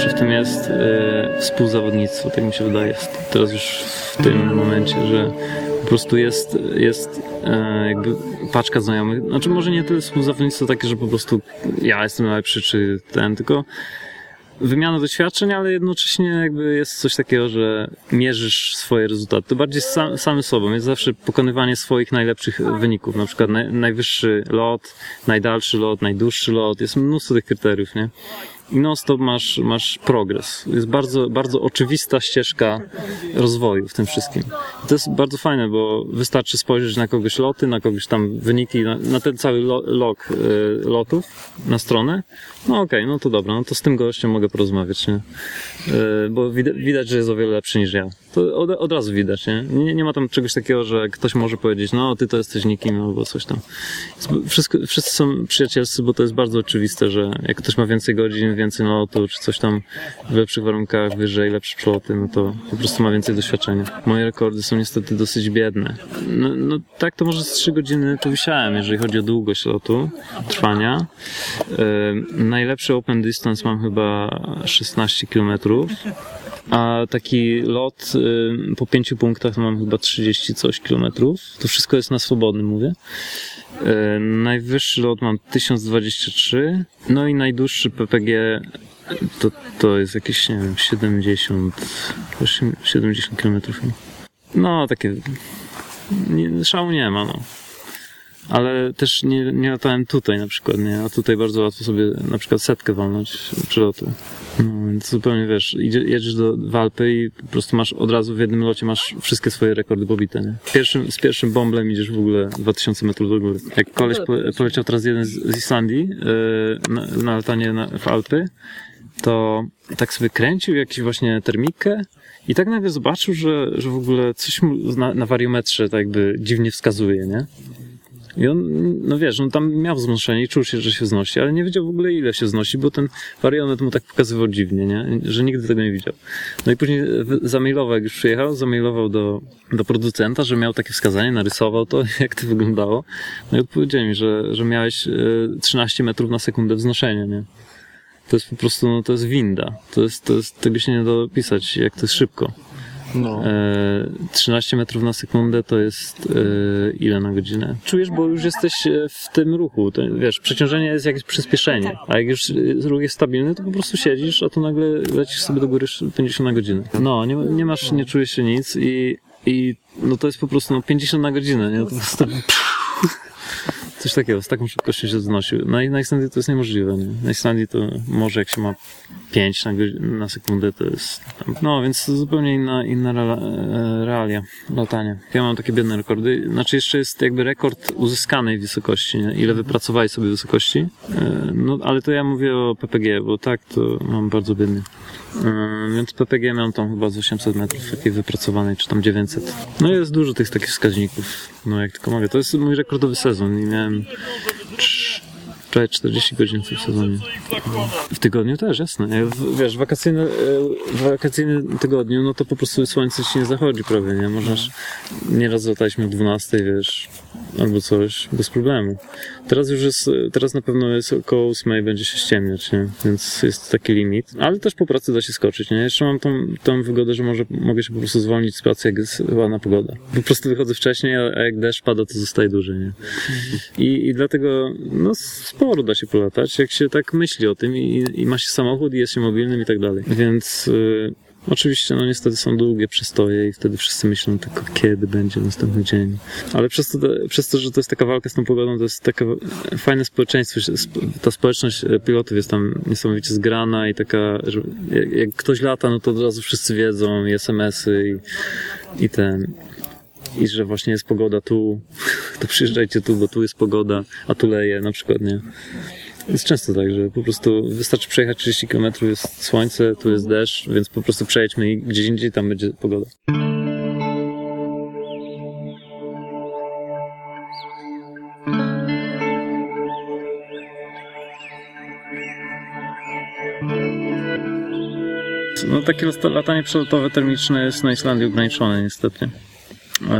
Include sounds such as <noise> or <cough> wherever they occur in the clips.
Najlepsze w tym jest e, współzawodnictwo, tak mi się wydaje. Teraz już w tym momencie, że po prostu jest, jest e, jakby paczka znajomych. Znaczy może nie tyle współzawodnictwo takie, że po prostu ja jestem najlepszy czy ten, tylko wymiana doświadczeń, ale jednocześnie jakby jest coś takiego, że mierzysz swoje rezultaty. To bardziej sam, samym sobą. Jest zawsze pokonywanie swoich najlepszych wyników. Na przykład naj, najwyższy lot, najdalszy lot, najdłuższy lot. Jest mnóstwo tych kryteriów, nie? I non-stop masz, masz progres. Jest bardzo, bardzo oczywista ścieżka rozwoju w tym wszystkim. I to jest bardzo fajne, bo wystarczy spojrzeć na kogoś loty, na kogoś tam wyniki, na, na ten cały lo, log y, lotów na stronę. No okej, okay, no to dobra, no to z tym gościem mogę porozmawiać, nie? Y, bo widać, widać, że jest o wiele lepszy niż ja. To od, od razu widać, nie? nie? Nie ma tam czegoś takiego, że ktoś może powiedzieć, no ty to jesteś nikim albo coś tam. Wszystko, wszyscy są przyjacielscy, bo to jest bardzo oczywiste, że jak ktoś ma więcej godzin, więcej lotu, czy coś tam w lepszych warunkach, wyżej, lepsze przeloty, no to po prostu ma więcej doświadczenia. Moje rekordy są niestety dosyć biedne. No, no tak to może z 3 godziny to wisiałem, jeżeli chodzi o długość lotu, trwania. Yy, najlepszy open distance mam chyba 16 km. A taki lot y, po pięciu punktach mam chyba 30 coś kilometrów. To wszystko jest na swobodnym, mówię. Y, najwyższy lot mam 1023. No i najdłuższy PPG to, to jest jakieś, nie wiem, 70, 70 kilometrów. No, takie nie, szału nie ma, no ale też nie, nie latałem tutaj na przykład, nie? A tutaj bardzo łatwo sobie na przykład setkę walnąć przelotu. No, więc zupełnie wiesz, idzie, jedziesz do Walpy i po prostu masz od razu w jednym locie masz wszystkie swoje rekordy pobite, nie? Pierwszym, z pierwszym bomblem idziesz w ogóle 2000 metrów do góry. Jak koleś po, poleciał teraz jeden z, z Islandii yy, na, na latanie na, w Alpy, to tak sobie kręcił jakiś właśnie termikę i tak nagle zobaczył, że, że w ogóle coś mu na, na wariometrze tak jakby dziwnie wskazuje, nie? I on, no wiesz, on tam miał wznoszenie i czuł się, że się znosi, ale nie wiedział w ogóle ile się znosi, bo ten marionet mu tak pokazywał dziwnie, nie? Że nigdy tego nie widział. No i później zamailował, jak już przyjechał, zamailował do, do producenta, że miał takie wskazanie, narysował to, <laughs> jak to wyglądało. No i odpowiedział mi, że, że miałeś 13 e, metrów na sekundę wznoszenia, nie? To jest po prostu, no to jest winda. To jest, to jest, tego się nie da opisać, jak to jest szybko. No. E, 13 metrów na sekundę to jest e, ile na godzinę? Czujesz, bo już jesteś e, w tym ruchu. To, wiesz, przeciążenie jest jakieś przyspieszenie. A jak już ruch jest stabilny, to po prostu siedzisz, a to nagle lecisz sobie do góry 50 na godzinę. No, nie, nie masz, nie czujesz się nic i, i no to jest po prostu no, 50 na godzinę, nie? To po prostu... Coś takiego, z taką szybkością się znosił. Na, na Islandii to jest niemożliwe, nie? Na Islandii to może jak się ma 5 na, na sekundę, to jest... No, więc zupełnie inna, inna e, realia latania. Ja mam takie biedne rekordy. Znaczy jeszcze jest jakby rekord uzyskanej wysokości, nie? Ile wypracowałeś sobie wysokości. E, no, ale to ja mówię o PPG, bo tak to mam bardzo biednie. E, więc PPG miałem tam chyba z 800 metrów takiej wypracowanej, czy tam 900. No jest dużo tych takich wskaźników. No jak tylko mogę. To jest mój rekordowy sezon i miałem ng prawie 40 godzin w sezonie. W tygodniu też, jasne. Wiesz, wakacyjny, e, w wakacyjnym tygodniu, no to po prostu słońce ci nie zachodzi prawie, nie? Możesz, nieraz lataliśmy o 12, wiesz, albo coś, bez problemu. Teraz już jest, teraz na pewno jest około 8 będzie się ściemniać, nie? Więc jest taki limit. Ale też po pracy da się skoczyć, nie? Jeszcze mam tą, tą wygodę, że może mogę się po prostu zwolnić z pracy, jak jest ładna pogoda. Po prostu wychodzę wcześniej, a jak deszcz pada, to zostaje dłużej, nie? I, i dlatego, no, sporo da się polatać, jak się tak myśli o tym i, i ma się samochód i jest się mobilnym i tak dalej. Więc... Yy, Oczywiście, no niestety są długie przystoje i wtedy wszyscy myślą tylko, kiedy będzie następny dzień. Ale przez to, przez to, że to jest taka walka z tą pogodą, to jest takie fajne społeczeństwo. Ta społeczność e, pilotów jest tam niesamowicie zgrana i taka, że jak ktoś lata, no to od razu wszyscy wiedzą i SMS-y i, i ten i że właśnie jest pogoda tu, to przyjeżdżajcie tu, bo tu jest pogoda, a tu leje na przykład, nie? Jest często tak, że po prostu wystarczy przejechać 30 km, jest słońce, tu jest deszcz, więc po prostu przejedźmy i gdzieś indziej tam będzie pogoda. No takie latanie przelotowe termiczne jest na Islandii ograniczone niestety,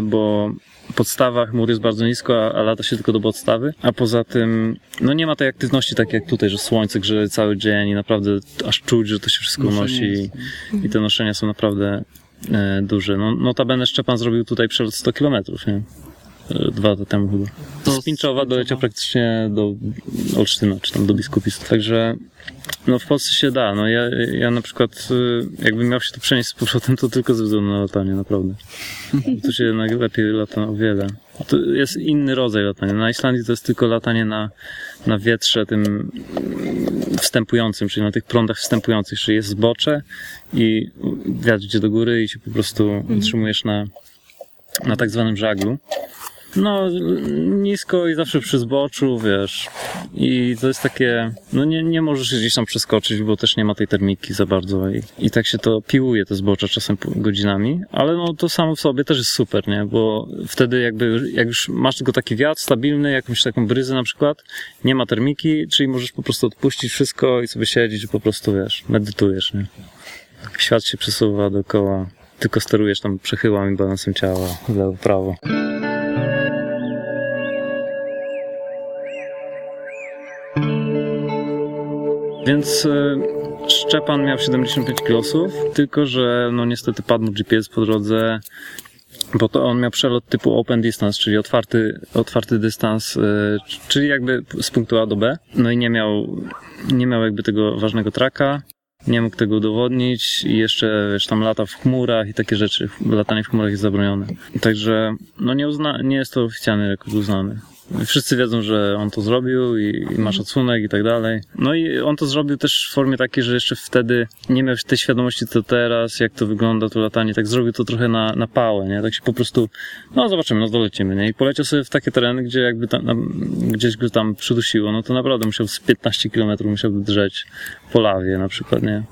bo podstawa chmur jest bardzo nisko, a, a lata się tylko do podstawy, a poza tym, no nie ma tej aktywności tak jak tutaj, że słońce grzeje cały dzień i naprawdę aż czuć, że to się wszystko unosi i, i te noszenia są naprawdę e, duże. No, notabene Szczepan zrobił tutaj przelot 100 km, nie? Dwa lata temu chyba. To Z doleciał praktycznie do Olsztyna, czy tam do Biskupistów. Także no w Polsce się da. No ja, ja na przykład y, jakbym miał się tu przenieść z powrotem, to tylko ze względu na latanie, naprawdę. Tu się jednak lepiej lata o wiele. To jest inny rodzaj latania. Na Islandii to jest tylko latanie na, na wietrze tym wstępującym, czyli na tych prądach wstępujących, czyli jest zbocze i wiatr idzie do góry i się po prostu utrzymujesz na, na tak zwanym żaglu. No, nisko i zawsze przy zboczu, wiesz. I to jest takie, no nie, nie możesz gdzieś tam przeskoczyć, bo też nie ma tej termiki za bardzo. I, i tak się to piłuje, te zbocze czasem godzinami. Ale no to samo w sobie też jest super, nie? Bo wtedy jakby, jak już masz tylko taki wiatr stabilny, jakąś taką bryzę na przykład, nie ma termiki, czyli możesz po prostu odpuścić wszystko i sobie siedzieć i po prostu, wiesz, medytujesz, nie? Świat się przesuwa dookoła. Tylko sterujesz tam przechyłami, balansem ciała, w lewo, prawo. Więc e, Szczepan miał 75 kilosów, tylko że no niestety padł GPS po drodze, bo to on miał przelot typu open distance, czyli otwarty, otwarty dystans, e, czyli jakby z punktu A do B. No i nie miał, nie miał jakby tego ważnego traka, nie mógł tego udowodnić i jeszcze wiesz, tam lata w chmurach i takie rzeczy. Latanie w chmurach jest zabronione. Także no nie, uzna, nie jest to oficjalny rekord uznany. Wszyscy wiedzą, że on to zrobił i, i ma szacunek i tak dalej. No i on to zrobił też w formie takiej, że jeszcze wtedy nie miał tej świadomości, co teraz, jak to wygląda, to latanie. Tak zrobił to trochę na, na pałę, nie? Tak się po prostu, no zobaczymy, no dolecimy, nie? I poleciał sobie w takie tereny, gdzie jakby tam, tam, gdzieś go tam przydusiło, no to naprawdę musiał z 15 km musiałby drzeć po lawie na przykład, nie?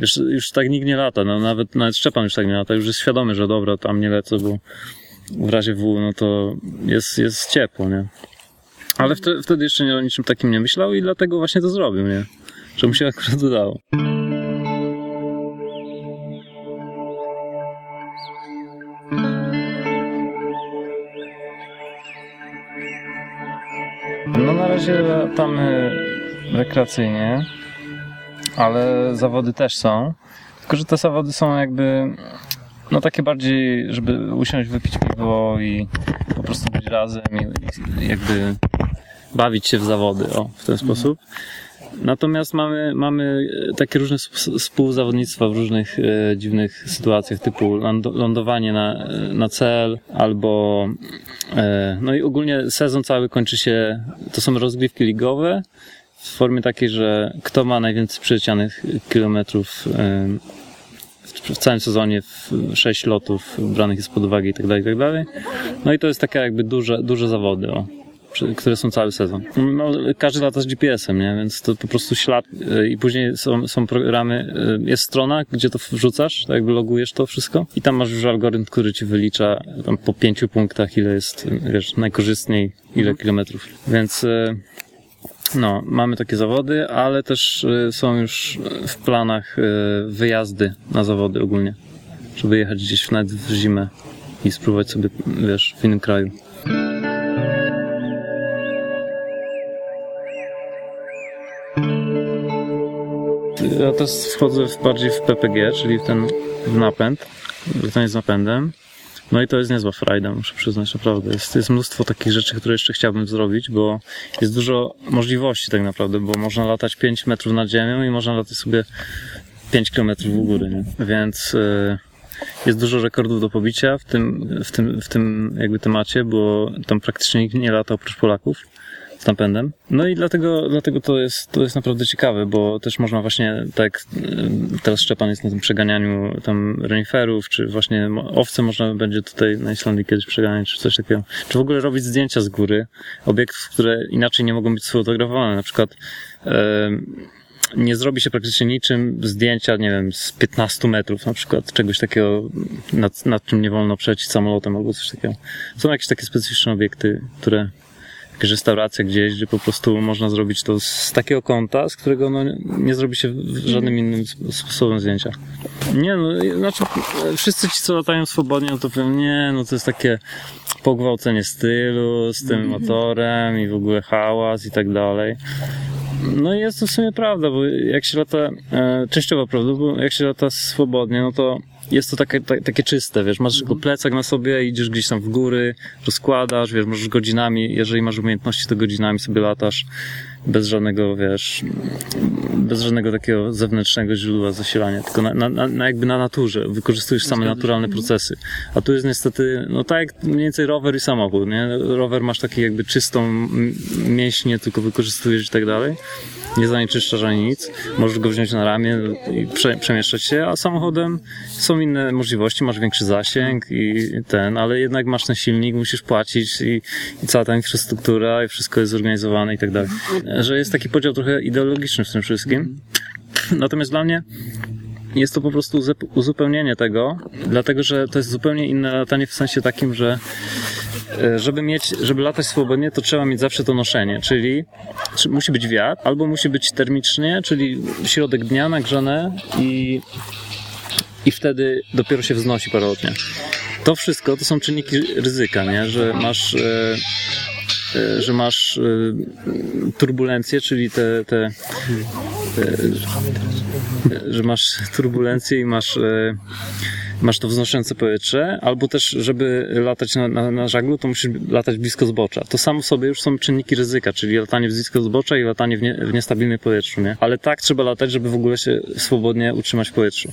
Już, już tak nikt nie lata, no nawet, nawet Szczepan już tak nie lata, już jest świadomy, że dobra, tam nie lecę, bo w razie W, no to jest, jest ciepło, nie? Ale wtedy, wtedy jeszcze nie o niczym takim nie myślał i dlatego właśnie to zrobił, nie? Że mu się <laughs> akurat udało. No na razie latamy rekreacyjnie, ale zawody też są. Tylko, że te zawody są jakby no takie bardziej, żeby usiąść, wypić piwo i po prostu być razem i, i jakby bawić się w zawody, o, w ten sposób. Natomiast mamy, mamy e, takie różne sp- współzawodnictwa w różnych e, dziwnych sytuacjach, typu ląd- lądowanie na, e, na cel, albo e, no i ogólnie sezon cały kończy się, to są rozgrywki ligowe, w formie takiej, że kto ma najwięcej przelecianych kilometrów e, w całym sezonie sześć lotów branych jest pod uwagę i tak dalej, i tak dalej. No i to jest takie jakby duże, duże zawody, o, które są cały sezon. No, każdy lata z GPS-em, nie? Więc to po prostu ślad y, i później są, są programy, y, jest strona, gdzie to wrzucasz, tak jakby logujesz to wszystko i tam masz już algorytm, który ci wylicza tam po pięciu punktach, ile jest, wiesz, najkorzystniej, ile kilometrów. Więc y, no, mamy takie zawody, ale też y, są już w planach y, wyjazdy na zawody ogólnie. Żeby jechać gdzieś nawet w zimę i spróbować sobie, wiesz, w innym kraju. Ja też wchodzę w, bardziej w PPG, czyli w ten w napęd, latanie z napędem. No i to jest niezła frajda, muszę przyznać, naprawdę. Jest, jest mnóstwo takich rzeczy, które jeszcze chciałbym zrobić, bo jest dużo możliwości tak naprawdę, bo można latać 5 metrów nad ziemią i można latać sobie 5 kilometrów w górę, nie? Więc y, jest dużo rekordów do pobicia w tym, w tym, w tym jakby temacie, bo tam praktycznie nikt nie lata oprócz Polaków napędem. No i dlatego, dlatego to, jest, to jest naprawdę ciekawe, bo też można właśnie, tak y, teraz Szczepan jest na tym przeganianiu tam reniferów, czy właśnie owce można będzie tutaj na Islandii kiedyś przeganiać, czy coś takiego. Czy w ogóle robić zdjęcia z góry obiektów, które inaczej nie mogą być sfotografowane. Na przykład nie zrobi się praktycznie niczym zdjęcia, nie wiem, z 15 metrów na przykład, czegoś takiego, nad, nad czym nie wolno przelecieć samolotem albo coś takiego. Są jakieś takie specyficzne obiekty, które jakaś restauracja gdzieś, gdzie po prostu można zrobić to z takiego kąta, z którego no, nie zrobi się żadnym innym sp- sposobem zdjęcia. Nie no, znaczy wszyscy ci, co latają swobodnie, no to powiem, nie, no to jest takie pogwałcenie stylu z tym motorem i w ogóle hałas i tak dalej. No i jest to w sumie prawda, bo jak się lata, e, częściowo prawda, bo jak się lata swobodnie, no to jest to takie, ta, takie czyste, wiesz, masz tylko plecak na sobie, idziesz gdzieś tam w góry, rozkładasz, wiesz, możesz godzinami, jeżeli masz umiejętności, to godzinami sobie latasz bez żadnego, wiesz, bez żadnego takiego zewnętrznego źródła zasilania, tylko na, na, na jakby na naturze, wykorzystujesz same naturalne procesy. A tu jest niestety, no tak jak mniej więcej rower i samochód, nie? Rower masz taki jakby czystą mięśnie, tylko wykorzystujesz i tak dalej nie zanieczyszczasz ani nic, możesz go wziąć na ramię i prze, przemieszczać się, a samochodem są inne możliwości, masz większy zasięg i ten, ale jednak masz ten silnik, musisz płacić i, i cała ta infrastruktura i wszystko jest zorganizowane i tak dalej. Że jest taki podział trochę ideologiczny w tym wszystkim. Natomiast dla mnie jest to po prostu uzup- uzupełnienie tego, dlatego że to jest zupełnie inne latanie w sensie takim, że żeby mieć, żeby latać swobodnie, to trzeba mieć zawsze to noszenie, czyli czy musi być wiatr, albo musi być termicznie, czyli środek dnia nagrzane i, i wtedy dopiero się wznosi parolotnie. To wszystko to są czynniki ryzyka, nie? że masz e, e, że masz e, turbulencje, czyli te, te, te że masz turbulencje i masz, e, masz to wznoszące powietrze, albo też, żeby latać na, na, na żaglu, to musisz latać blisko zbocza. To samo w sobie już są czynniki ryzyka, czyli latanie blisko zbocza i latanie w, nie, w niestabilnym powietrzu, nie? Ale tak trzeba latać, żeby w ogóle się swobodnie utrzymać w powietrzu.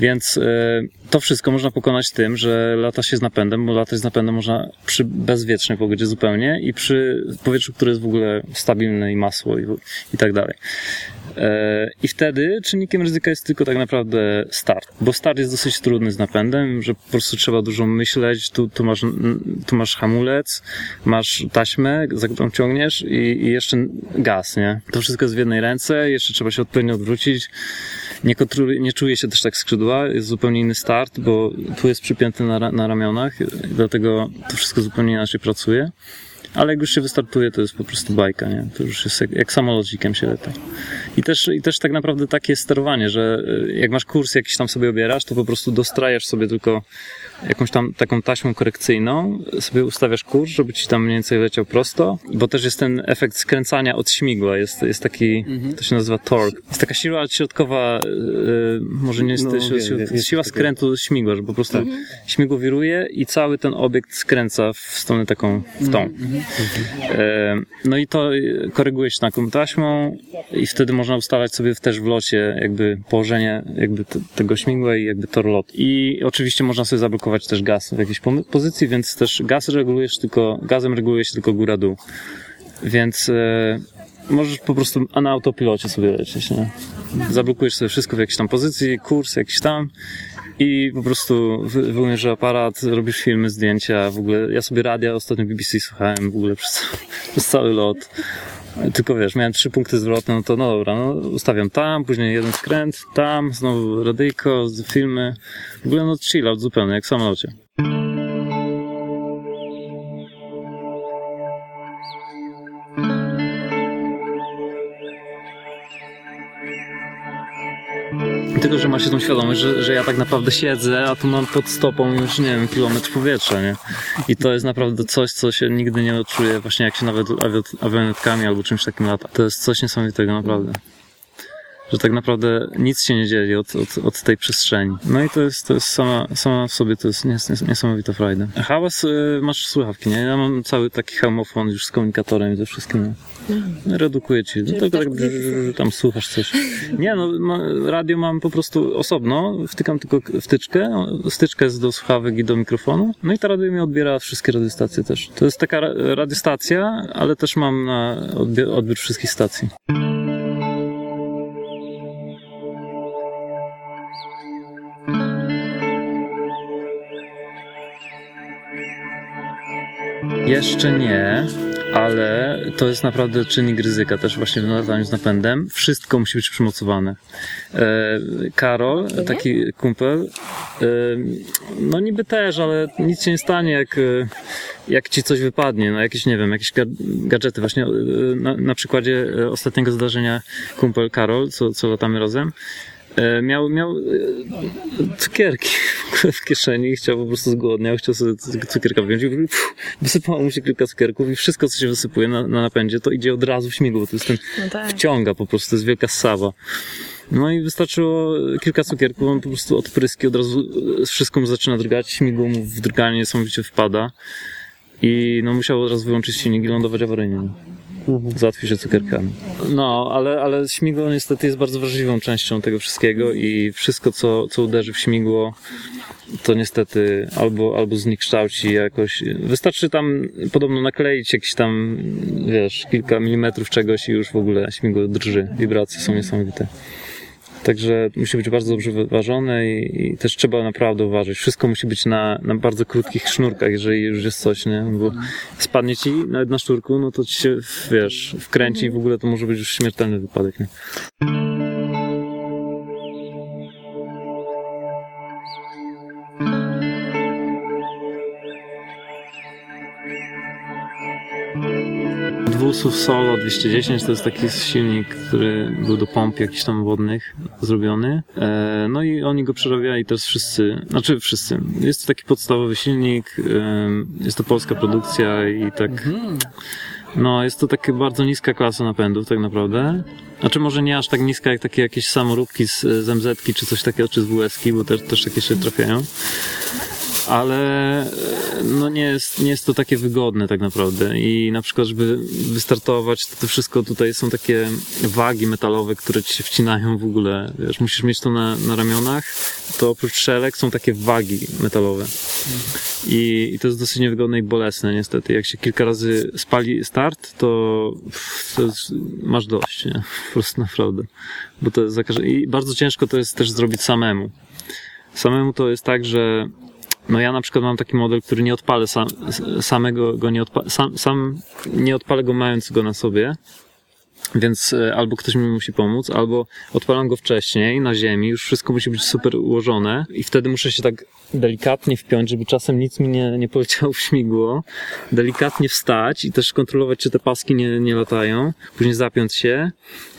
Więc e, to wszystko można pokonać tym, że lata się z napędem, bo latać z napędem można przy bezwietrznej pogodzie zupełnie i przy powietrzu, które jest w ogóle stabilne i masło i, i tak dalej. E, I wtedy czynnikiem ryzyka jest tylko tak naprawdę start, bo start jest dosyć trudny z napędem, że po prostu trzeba dużo myśleć, tu, tu, masz, tu masz hamulec, masz taśmę, za którą ciągniesz i, i jeszcze gaz, nie? To wszystko jest w jednej ręce, jeszcze trzeba się odpowiednio odwrócić. Nie, kontroluje, nie czuje się też tak skrzydła, jest zupełnie inny start, bo tu jest przypięty na, na ramionach, dlatego to wszystko zupełnie inaczej pracuje. Ale jak już się wystartuje, to jest po prostu bajka, nie? To już jest jak, jak samolocikiem się lata. I też, I też tak naprawdę takie jest sterowanie, że y, jak masz kurs jakiś tam sobie obierasz, to po prostu dostrajasz sobie tylko jakąś tam taką taśmą korekcyjną, sobie ustawiasz kurs, żeby ci tam mniej więcej leciał prosto, bo też jest ten efekt skręcania od śmigła, jest, jest taki, to się nazywa torque. Jest taka siła środkowa, yy, może nie jest No, siła, wiem, jest siła skrętu śmigła, że po prostu śmigło wiruje i cały ten obiekt skręca w stronę taką, w tą. E, No i to e, koryguje się taką taśmą i wtedy można ustalać sobie też w locie jakby położenie jakby te- tego śmigła i jakby tor lot. I oczywiście można sobie zablokować też gaz w jakiejś pozycji, więc też gaz regulujesz tylko, gazem reguluje się tylko góra-dół. Więc e, możesz po prostu a na autopilocie sobie lecieć, nie? Zablokujesz sobie wszystko w jakiejś tam pozycji, kurs jakiś tam i po prostu wy- wyłączysz aparat, robisz filmy, zdjęcia, w ogóle ja sobie radia ostatnio BBC słuchałem w ogóle przez, <laughs> przez cały lot. Tylko wiesz, miałem trzy punkty zwrotne, no to no dobra, no ustawiam tam, później jeden skręt, tam, znowu radyjko, filmy. W ogóle no chill out zupełnie, jak w samolocie. Tylko, że ma się tą świadomość, że, że ja tak naprawdę siedzę, a tu mam pod stopą już, nie wiem, kilometr powietrza, nie? I to jest naprawdę coś, co się nigdy nie odczuje, właśnie jak się nawet awionetkami albo czymś takim lata. To jest coś niesamowitego, naprawdę. Że tak naprawdę nic się nie dzieje od, od, od tej przestrzeni. No i to jest, to jest sama, sama w sobie, to jest nies, nies, niesamowita frajda. Hałas, y, masz słuchawki, nie? Ja mam cały taki hełmofon już z komunikatorem i ze wszystkim. No. Redukuje ci. Do tego tak, tam słuchasz coś. Nie, no radio mam po prostu osobno, wtykam tylko wtyczkę, styczka jest do słuchawek i do mikrofonu, no i ta radio mi odbiera wszystkie radiostacje też. To jest taka ra- radiostacja, ale też mam na odbiór, odbiór wszystkich stacji. Jeszcze nie, ale to jest naprawdę czynnik ryzyka też właśnie w lataniu z napędem. Wszystko musi być przymocowane. E, Karol, taki kumpel, e, no niby też, ale nic się nie stanie, jak, e, jak ci coś wypadnie, no jakieś, nie wiem, jakieś ga- gadżety. Właśnie na, na przykładzie ostatniego zdarzenia kumpel Karol, co, co latamy razem, miał, miał e, cukierki <laughs> w kieszeni i chciał po prostu zgłodniał, chciał sobie cukierka wziąć i wysypało mu się kilka cukierków i wszystko, co się wysypuje na, na napędzie, to idzie od razu w śmigło. To jest ten, no tak. wciąga po prostu, to jest wielka sawa. No i wystarczyło kilka cukierków, on po prostu odpryski od razu wszystko mu zaczyna drgać, śmigło mu w drganie niesamowicie wpada i no musiał od razu wyłączyć silnik i lądować awaryjnie. Mhm. Załatwi się cukierkami. No, ale, ale śmigło niestety jest bardzo wrażliwą częścią tego wszystkiego i wszystko, co, co uderzy w śmigło, to niestety albo, albo zniekształci jakoś. Wystarczy tam podobno nakleić jakieś tam, wiesz, kilka milimetrów czegoś i już w ogóle śmigło drży. Wibracje są niesamowite. Także musi być bardzo dobrze wyważone i, i, też trzeba naprawdę uważać. Wszystko musi być na, na bardzo krótkich sznurkach, jeżeli już jest coś, nie? Bo spadnie ci nawet na sznurku, no to ci się, wiesz, wkręci i w ogóle to może być już śmiertelny wypadek, nie? Dwusów Solo 210 to jest taki silnik, który był do pomp jakichś tam wodnych zrobiony. E, no i oni go przerabiali teraz wszyscy, znaczy wszyscy. Jest to taki podstawowy silnik, jest to polska produkcja i tak... Mhm. No, jest to taka bardzo niska klasa napędów tak naprawdę. Znaczy może nie aż tak niska jak takie jakieś samoróbki z, z MZ czy coś takiego, czy z WS, bo też, też takie się trafiają ale no nie jest, nie jest to takie wygodne tak naprawdę. I na przykład, żeby wystartować, to, to wszystko tutaj są takie wagi metalowe, które ci się wcinają w ogóle, wiesz, musisz mieć to na, na ramionach, to oprócz szelek są takie wagi metalowe. I, i to jest dosyć niewygodne i bolesne niestety, jak się kilka razy spali start, to, to jest, masz dość, nie? <laughs> Po prostu naprawdę, bo to jest i bardzo ciężko to jest też zrobić samemu. Samemu to jest tak, że no ja na przykład mam taki model, który nie odpalę sam, samego go nie odpalę, sam, sam nie odpalę go mając go na sobie, więc e, albo ktoś mi musi pomóc, albo odpalam go wcześniej na ziemi, już wszystko musi być super ułożone i wtedy muszę się tak delikatnie wpiąć, żeby czasem nic mi nie, nie poleciało w śmigło, delikatnie wstać i też kontrolować, czy te paski nie, nie latają, później zapiąć się,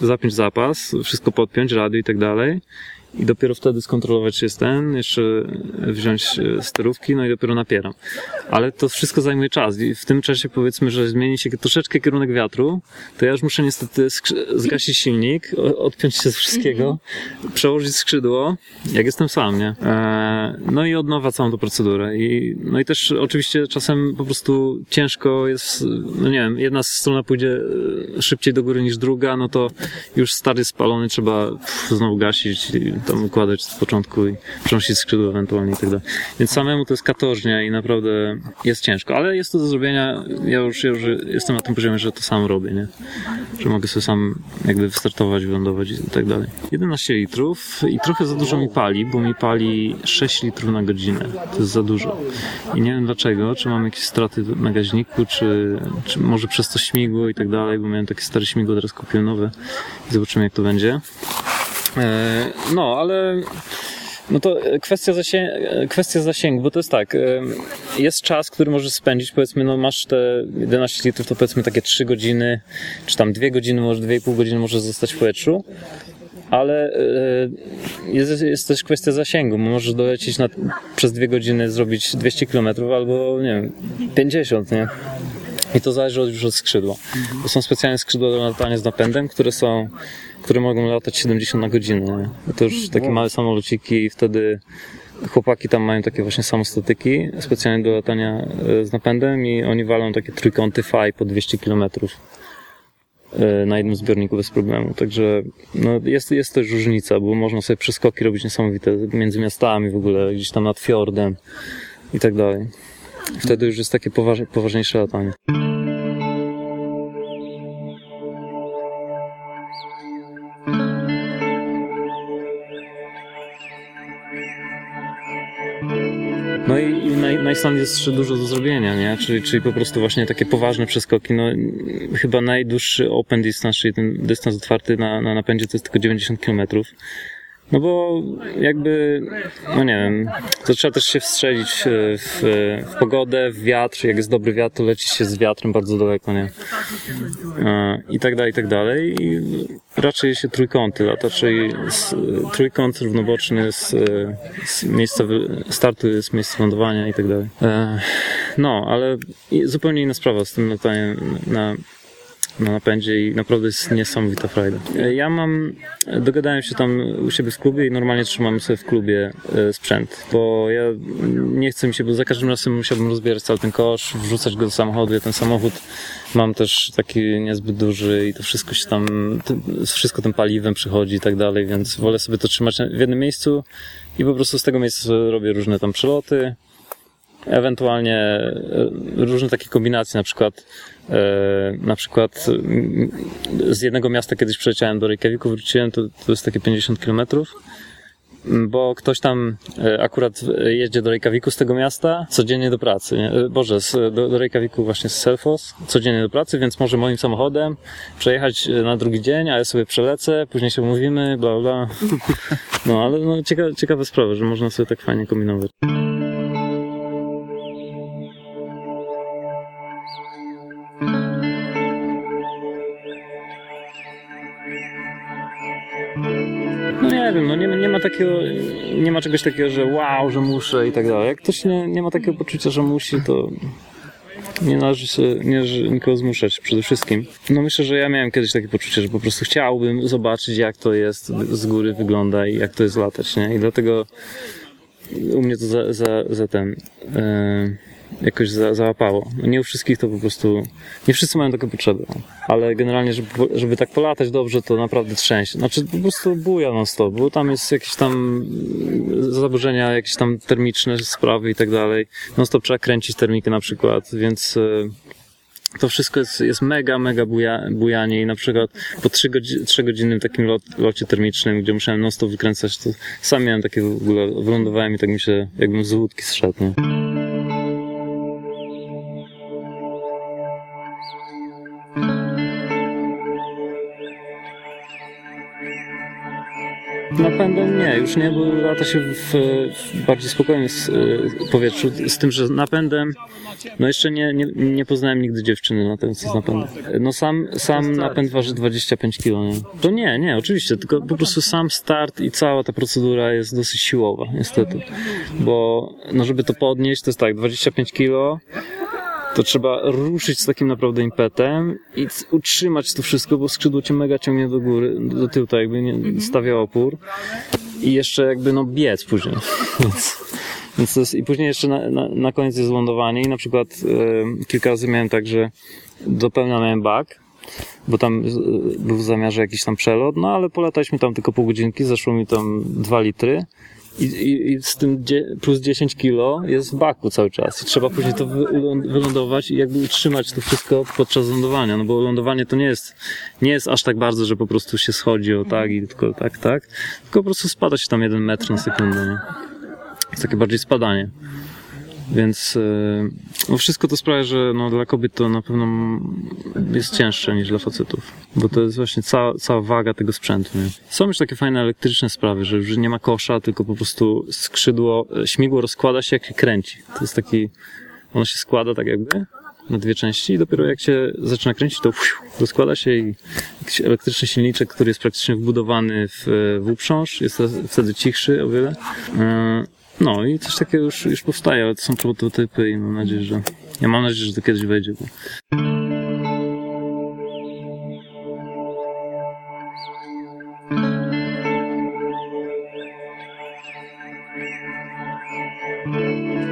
zapiąć zapas, wszystko podpiąć, radio i tak dalej i dopiero wtedy skontrolować, czy jest ten, jeszcze wziąć e, sterówki, no i dopiero napieram. Ale to wszystko zajmuje czas i w tym czasie powiedzmy, że zmieni się troszeczkę kierunek wiatru, to ja już muszę niestety zgasić silnik, odpiąć się z wszystkiego, przełożyć skrzydło, jak jestem sam, nie? E, no i od nowa całą tą procedurę. I, no i też oczywiście czasem po prostu ciężko jest, no nie wiem, jedna strona pójdzie e, szybciej do góry niż druga, no to już stary spalony trzeba znowu gasić tam układać z początku i przenosić skrzydła ewentualnie i tak dalej. Więc samemu to jest katorżnia i naprawdę jest ciężko, ale jest to do zrobienia. Ja już, ja już jestem na tym poziomie, że to sam robię, nie? Że mogę sobie sam jakby wystartować, wylądować i tak dalej. 11 litrów i trochę za dużo mi pali, bo mi pali 6 litrów na godzinę. To jest za dużo. I nie wiem dlaczego, czy mam jakieś straty na gaźniku, czy, czy może przez to śmigło i tak dalej, bo miałem takie stare śmigło, teraz kupiłem nowe i zobaczymy jak to będzie. E, no, ale no to kwestia, zasię kwestia zasięgu, bo to jest tak, e, jest czas, który możesz spędzić, powiedzmy, no masz te 11 litrów, to powiedzmy takie 3 godziny, czy tam 2 godziny, może 2,5 godziny możesz zostać w powietrzu, ale e, jest, jest też kwestia zasięgu, możesz dolecieć na, przez 2 godziny, zrobić 200 km albo, nie wiem, 50, nie? I to zależy już od skrzydła. To są specjalne skrzydła do latania z napędem, które są które mogą latać 70 na godzinę. To już takie małe samolociki i wtedy chłopaki tam mają takie właśnie samostatyki specjalnie do latania e, z napędem i oni walą takie trójkąty faj po 200 km e, na jednym zbiorniku bez problemu. Także no, jest, jest też różnica, bo można sobie przeskoki robić niesamowite między miastami w ogóle, gdzieś tam nad fiordem i tak dalej. Wtedy już jest takie poważ, poważniejsze latanie. No i, na, Islandii jest jeszcze dużo do zrobienia, nie? Czyli, czyli po prostu właśnie takie poważne przeskoki. No, chyba najdłuższy open distance, czyli ten dystans otwarty na, na napędzie to jest tylko 90 km. No bo jakby, no nie wiem, to trzeba też się wstrzelić w, w pogodę, w wiatr. Jak jest dobry wiatr, to leci się z wiatrem bardzo daleko, nie? I tak dalej, i tak dalej. I raczej się trójkąty lata, czyli trójkąt równoboczny z, z miejsca startu, z miejsca lądowania i tak dalej. E, no, ale zupełnie inna sprawa z tym lataniem na na napędzie i naprawdę jest niesamowita frajda. Ja mam, dogadałem się tam u siebie w klubie i normalnie trzymam sobie w klubie e, sprzęt, bo ja nie chcę mi się, bo za każdym razem musiałbym rozbierać cały ten kosz, wrzucać go do samochodu, ja ten samochód mam też taki niezbyt duży i to wszystko się tam, wszystko tym paliwem przychodzi i tak dalej, więc wolę sobie to trzymać w jednym miejscu i po prostu z tego miejsca robię różne tam przeloty, ewentualnie e, różne takie kombinacje, na przykład e, na przykład z jednego miasta kiedyś przyleciałem do Reykjaviku, wróciłem, to, to jest takie 50 kilometrów bo ktoś tam e, akurat jedzie do Reykjaviku z tego miasta codziennie do pracy. Nie? Boże, z, do, do Reykjaviku właśnie z Selfos codziennie do pracy, więc może moim samochodem przejechać na drugi dzień, a ja sobie przelecę, później się umówimy, bla bla. <laughs> No ale no, ciekawe, ciekawe sprawy, że można sobie tak fajnie kombinować. Ma czegoś takiego, że wow, że muszę i tak dalej. Jak ktoś nie, nie ma takiego poczucia, że musi, to nie należy się nie, nikogo zmuszać przede wszystkim. No myślę, że ja miałem kiedyś takie poczucie, że po prostu chciałbym zobaczyć, jak to jest z góry wygląda i jak to jest latać, nie? I dlatego u mnie to za, za, za ten... Yy jakoś za, załapało. No nie u wszystkich to po prostu, nie wszyscy mają taką potrzebę, ale generalnie, żeby, żeby tak polatać dobrze, to naprawdę trzęsie. Znaczy po prostu buja non stop, bo tam jest jakieś tam zaburzenia, jakieś tam termiczne sprawy i tak dalej. Non stop trzeba kręcić termikę na przykład, więc e, to wszystko jest, jest mega, mega buja, bujanie i na przykład po 3, godzi, 3 godzinnym takim lot, locie termicznym, gdzie musiałem non stop wykręcać, to sam miałem takie w ogóle, wylądowałem i tak mi się jakbym z łódki zszedł. Nie? Napędem nie, już nie, bo lata się w, w bardziej spokojnym powietrzu. Z tym, że napędem, no jeszcze nie, nie, nie poznałem nigdy dziewczyny latającej z napędem. No sam, sam napęd waży 25 kg. To nie, nie, oczywiście, tylko po prostu sam start i cała ta procedura jest dosyć siłowa, niestety. Bo no żeby to podnieść, to jest tak, 25 kg, to trzeba ruszyć z takim naprawdę impetem i utrzymać to wszystko, bo skrzydło cię mega ciągnie do góry, do tyłu, tak jakby nie mhm. stawia opór i jeszcze jakby no biec później. <laughs> Więc, jest, i później jeszcze na, na, na koniec jest lądowanie i na przykład e, kilka razy miałem tak, że do pełna miałem bo tam był w zamiarze jakiś tam przelot, no ale polataliśmy tam tylko pół godzinki, zeszło mi tam dwa litry i, i, i z tym plus 10 kilo jest w baku cały czas i trzeba później to wylądować i jakby utrzymać to wszystko podczas lądowania, no bo lądowanie to nie jest, nie jest aż tak bardzo, że po prostu się schodzi o tak i tylko tak, tak, tylko po prostu spada się tam jeden metr na sekundę, nie? Jest takie bardziej spadanie. Więc e, no wszystko to sprawia, że no, dla kobiet to na pewno jest cięższe niż dla facetów. Bo to jest właśnie cała, cała waga tego sprzętu. Nie? Są już takie fajne elektryczne sprawy, że już nie ma kosza, tylko po prostu skrzydło, e, śmigło rozkłada się jak się kręci. To jest taki, ono się składa tak jakby na dwie części i dopiero jak się zaczyna kręcić, to rozkłada się i jakiś elektryczny silniczek, który jest praktycznie wbudowany w, w uprząż, jest wtedy cichszy o wiele. No i coś takiego już, już powstaje, ale to są prototypy i mam nadzieję, że ja mam nadzieję, że to kiedyś wejdzie. Bo...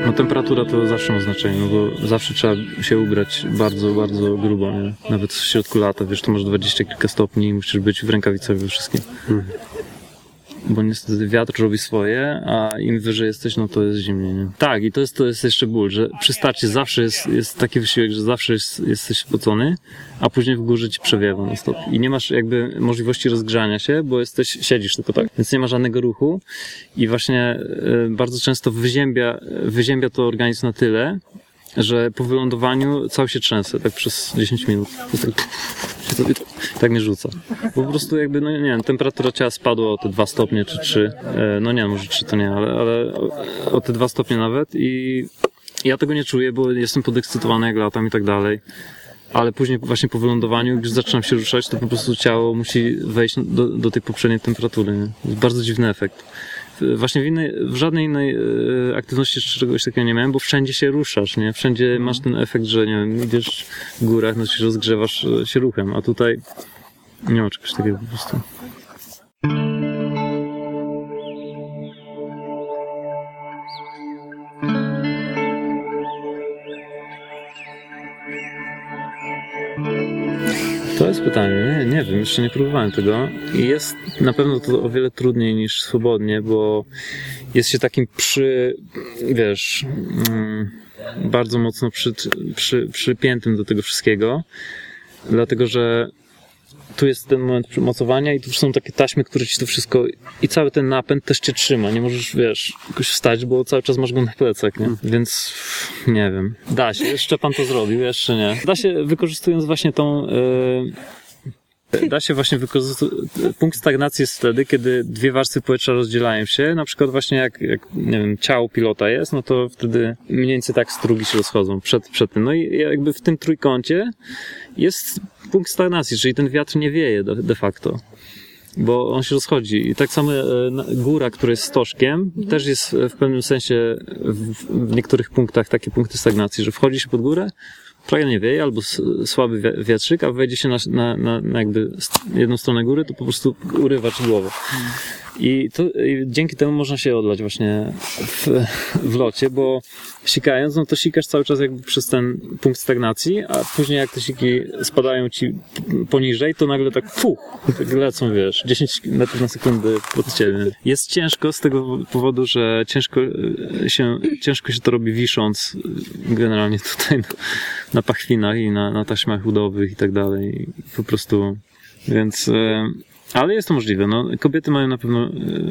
No temperatura to zawsze ma znaczenie, no bo zawsze trzeba się ubrać bardzo, bardzo grubo, nie? Nawet w środku lata, wiesz, to może dwadzieścia kilka stopni i musisz być w rękawicach we wszystkim. Mhm bo niestety wiatr robi swoje, a im wyżej jesteś, no to jest zimniej, nie? Tak, i to jest, to jest jeszcze ból, że przy starcie zawsze jest, jest taki wysiłek, że zawsze jest, jesteś spocony, a później w górze ci przewiewa na stop. I nie masz jakby możliwości rozgrzania się, bo jesteś, siedzisz tylko tak, więc nie ma żadnego ruchu i właśnie y, bardzo często wyziębia, wyziębia to organizm na tyle, że po wylądowaniu cały się trzęsę, tak przez 10 minut. Jest tak mnie rzuca. Po prostu jakby, no nie wiem, temperatura ciała spadła o te 2 stopnie czy 3. E, no nie, może 3 to nie, ale, ale o, te 2 stopnie nawet i ja tego nie czuję, bo jestem podekscytowany jak latam i tak dalej. Ale później właśnie po wylądowaniu, jak już zaczynam się ruszać, to po prostu ciało musi wejść do, do tej poprzedniej temperatury. Nie? Bardzo dziwny efekt. Właśnie w, innej, w żadnej innej e, aktywności jeszcze czegoś takiego nie miałem, bo wszędzie się ruszasz, nie? Wszędzie masz ten efekt, że nie wiem, idziesz w górach, no się rozgrzewasz e, się ruchem, a tutaj nie ma czegoś takiego po prostu. To jest pytanie, nie, nie wiem, jeszcze nie próbowałem tego. Jest na pewno to o wiele trudniej niż swobodnie, bo jest się takim przy, wiesz, mm, bardzo mocno przy, przy, przypiętym do tego wszystkiego, dlatego że tu jest ten moment przymocowania i tu są takie taśmy, które ci to wszystko i cały ten napęd też cię trzyma. Nie możesz, wiesz, jakoś wstać, bo cały czas masz go na plecach, nie? Więc nie wiem. Da się. Szczepan to zrobił, jeszcze nie. Da się, wykorzystując właśnie tą... Yy, da się właśnie wykorzystać. Punkt stagnacji jest wtedy, kiedy dwie warstwy powietrza rozdzielają się. Na przykład właśnie jak, jak nie wiem, ciało pilota jest, no to wtedy mniej więcej tak strugi się rozchodzą przed, przed tym. No i jakby w tym trójkącie jest punkt stagnacji, czyli ten wiatr nie wieje de, de facto bo on się rozchodzi. I tak samo e, góra, która jest stożkiem, mhm. też jest w pewnym sensie w, w, niektórych punktach takie punkty stagnacji, że wchodzi się pod górę, trochę nie wieje, albo słaby wiatrzyk, a wejdzie się na, na, na, jakby jedną stronę góry, to po prostu urywa głowę. I, I dzięki temu można się odlać właśnie w, w locie, bo sikając, no to sikasz cały czas jakby przez ten punkt stagnacji, a później jak te siki spadają ci poniżej, to nagle tak fuch, tak lecą, wiesz, 10 metrów na sekundę pod ciebie. Jest ciężko z tego powodu, że ciężko się, ciężko się to robi wisząc generalnie tutaj na, na pachwinach i na, na taśmach budowych i tak dalej. Po prostu, więc e, ale jest to możliwe. No, kobiety mają na pewno e,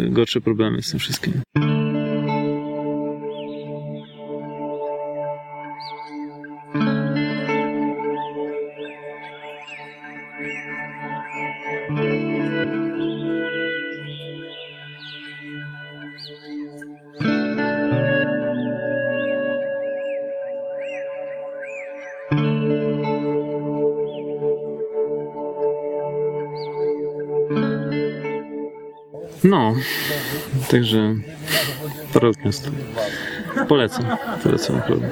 gorsze problemy z tym wszystkim. No, także Podcast. Polecam, polecam naprawdę.